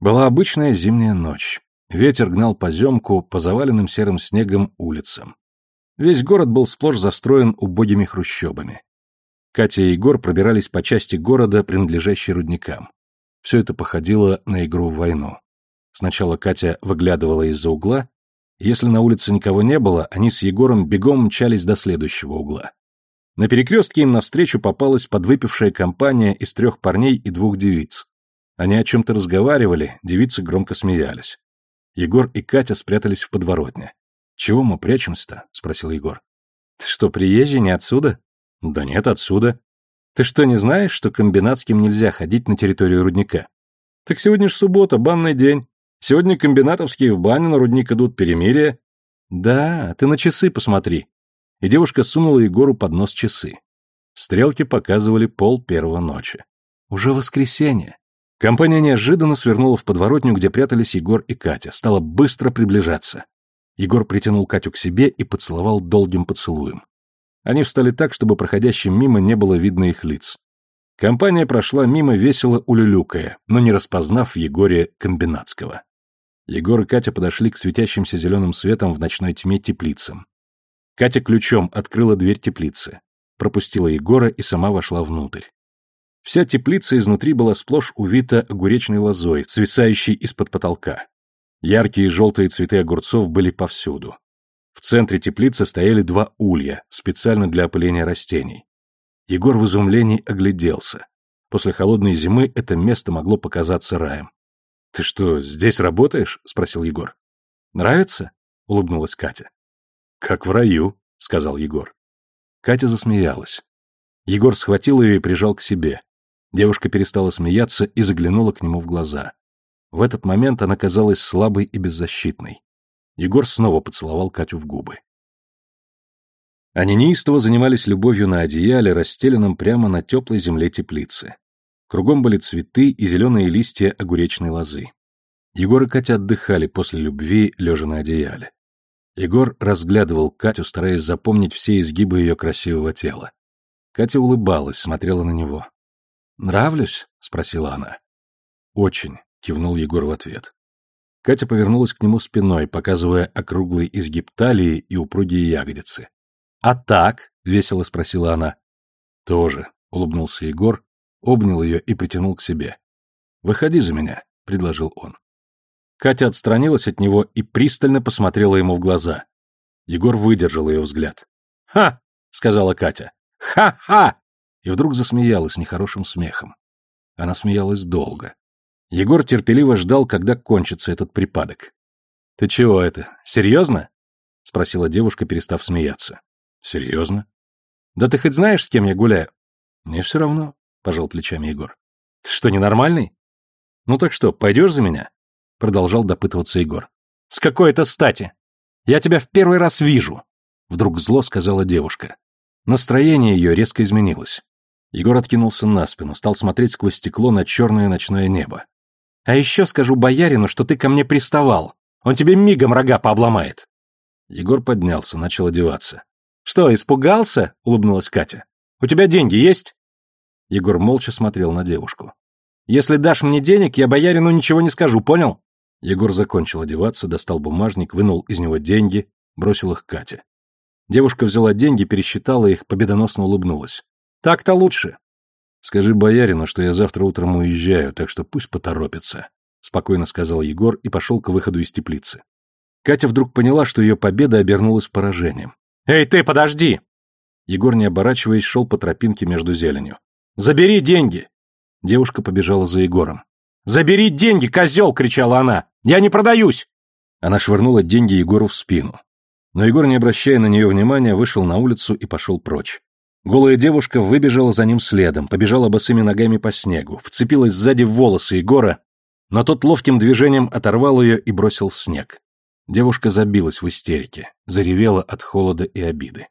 Была обычная зимняя ночь. Ветер гнал поземку по заваленным серым снегом улицам. Весь город был сплошь застроен убогими хрущобами. Катя и Егор пробирались по части города, принадлежащей рудникам. Все это походило на игру в войну. Сначала Катя выглядывала из-за угла, если на улице никого не было, они с Егором бегом мчались до следующего угла. На перекрестке им навстречу попалась подвыпившая компания из трех парней и двух девиц. Они о чем-то разговаривали, девицы громко смеялись. Егор и Катя спрятались в подворотне. «Чего мы прячемся-то?» — спросил Егор. «Ты что, приезжий, не отсюда?» «Да нет, отсюда». «Ты что, не знаешь, что комбинатским нельзя ходить на территорию рудника?» «Так сегодня ж суббота, банный день. Сегодня комбинатовские в баню на рудник идут, перемирие». «Да, ты на часы посмотри». И девушка сунула Егору под нос часы. Стрелки показывали пол первого ночи. Уже воскресенье. Компания неожиданно свернула в подворотню, где прятались Егор и Катя, стала быстро приближаться. Егор притянул Катю к себе и поцеловал долгим поцелуем. Они встали так, чтобы проходящим мимо не было видно их лиц. Компания прошла мимо весело улюлюкая, но не распознав в Егоре Комбинатского. Егор и Катя подошли к светящимся зеленым светом в ночной тьме теплицам. Катя ключом открыла дверь теплицы, пропустила Егора и сама вошла внутрь. Вся теплица изнутри была сплошь увита огуречной лозой, свисающей из-под потолка. Яркие желтые цветы огурцов были повсюду. В центре теплицы стояли два улья, специально для опыления растений. Егор в изумлении огляделся. После холодной зимы это место могло показаться раем. «Ты что, здесь работаешь?» — спросил Егор. «Нравится?» — улыбнулась Катя. «Как в раю», — сказал Егор. Катя засмеялась. Егор схватил ее и прижал к себе. Девушка перестала смеяться и заглянула к нему в глаза. В этот момент она казалась слабой и беззащитной. Егор снова поцеловал Катю в губы. Они неистово занимались любовью на одеяле, расстеленном прямо на теплой земле теплицы. Кругом были цветы и зеленые листья огуречной лозы. Егор и Катя отдыхали после любви, лежа на одеяле. Егор разглядывал Катю, стараясь запомнить все изгибы ее красивого тела. Катя улыбалась, смотрела на него. «Нравлюсь?» — спросила она. «Очень», — кивнул Егор в ответ. Катя повернулась к нему спиной, показывая округлый изгиб талии и упругие ягодицы. «А так?» — весело спросила она. «Тоже», — улыбнулся Егор, обнял ее и притянул к себе. «Выходи за меня», — предложил он. Катя отстранилась от него и пристально посмотрела ему в глаза. Егор выдержал ее взгляд. «Ха!» — сказала Катя. «Ха-ха!» И вдруг засмеялась нехорошим смехом. Она смеялась долго. Егор терпеливо ждал, когда кончится этот припадок. «Ты чего это, серьезно?» — спросила девушка, перестав смеяться. «Серьезно?» «Да ты хоть знаешь, с кем я гуляю?» «Мне все равно», — пожал плечами Егор. «Ты что, ненормальный?» «Ну так что, пойдешь за меня?» — продолжал допытываться Егор. «С какой это стати? Я тебя в первый раз вижу!» Вдруг зло сказала девушка. Настроение ее резко изменилось. Егор откинулся на спину, стал смотреть сквозь стекло на черное ночное небо. А еще скажу боярину, что ты ко мне приставал. Он тебе мигом рога пообломает. Егор поднялся, начал одеваться. Что, испугался? улыбнулась Катя. У тебя деньги есть? Егор молча смотрел на девушку. Если дашь мне денег, я боярину ничего не скажу, понял? Егор закончил одеваться, достал бумажник, вынул из него деньги, бросил их Кате. Девушка взяла деньги, пересчитала их, победоносно улыбнулась. Так-то лучше. «Скажи боярину, что я завтра утром уезжаю, так что пусть поторопится», — спокойно сказал Егор и пошел к выходу из теплицы. Катя вдруг поняла, что ее победа обернулась поражением. «Эй, ты, подожди!» Егор, не оборачиваясь, шел по тропинке между зеленью. «Забери деньги!» Девушка побежала за Егором. «Забери деньги, козел!» — кричала она. «Я не продаюсь!» Она швырнула деньги Егору в спину. Но Егор, не обращая на нее внимания, вышел на улицу и пошел прочь. Голая девушка выбежала за ним следом, побежала босыми ногами по снегу, вцепилась сзади в волосы Егора, но тот ловким движением оторвал ее и бросил в снег. Девушка забилась в истерике, заревела от холода и обиды.